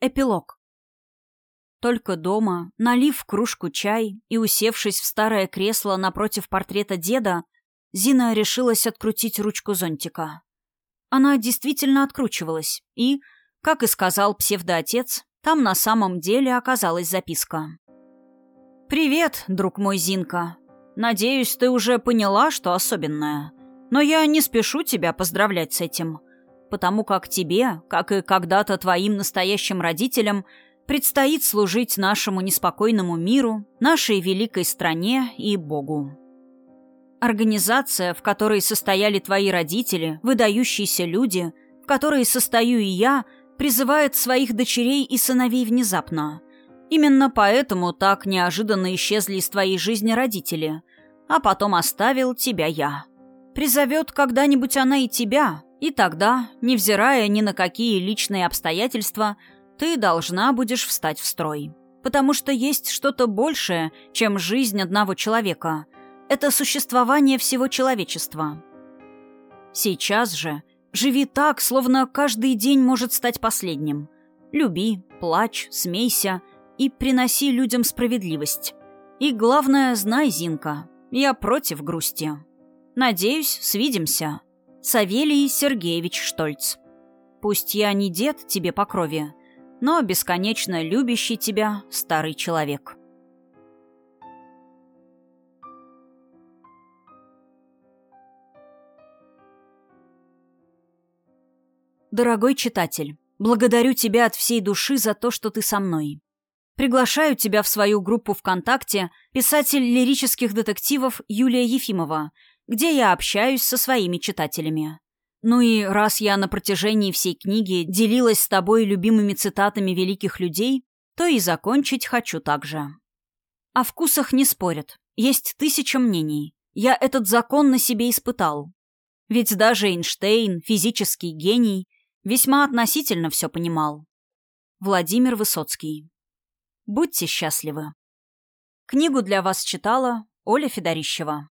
Эпилог. Только дома, налив кружку чай и усевшись в старое кресло напротив портрета деда, Зина решилась открутить ручку зонтика. Она действительно откручивалась, и, как и сказал псевдоотец, там на самом деле оказалась записка. «Привет, друг мой Зинка. Надеюсь, ты уже поняла, что особенное. Но я не спешу тебя поздравлять с этим потому как тебе, как и когда-то твоим настоящим родителям, предстоит служить нашему неспокойному миру, нашей великой стране и Богу. Организация, в которой состояли твои родители, выдающиеся люди, в которой состою и я, призывает своих дочерей и сыновей внезапно. Именно поэтому так неожиданно исчезли из твоей жизни родители, а потом оставил тебя я. Призовет когда-нибудь она и тебя, и тогда, невзирая ни на какие личные обстоятельства, ты должна будешь встать в строй. Потому что есть что-то большее, чем жизнь одного человека. Это существование всего человечества. Сейчас же живи так, словно каждый день может стать последним. Люби, плачь, смейся и приноси людям справедливость. И главное, знай, Зинка, я против грусти. Надеюсь, свидимся. Савелий Сергеевич Штольц. Пусть я не дед тебе по крови, но бесконечно любящий тебя старый человек. Дорогой читатель, благодарю тебя от всей души за то, что ты со мной. Приглашаю тебя в свою группу ВКонтакте писатель лирических детективов Юлия Ефимова – где я общаюсь со своими читателями. Ну и раз я на протяжении всей книги делилась с тобой любимыми цитатами великих людей, то и закончить хочу так же. О вкусах не спорят. Есть тысяча мнений. Я этот закон на себе испытал. Ведь даже Эйнштейн, физический гений, весьма относительно все понимал. Владимир Высоцкий. Будьте счастливы. Книгу для вас читала Оля Федорищева.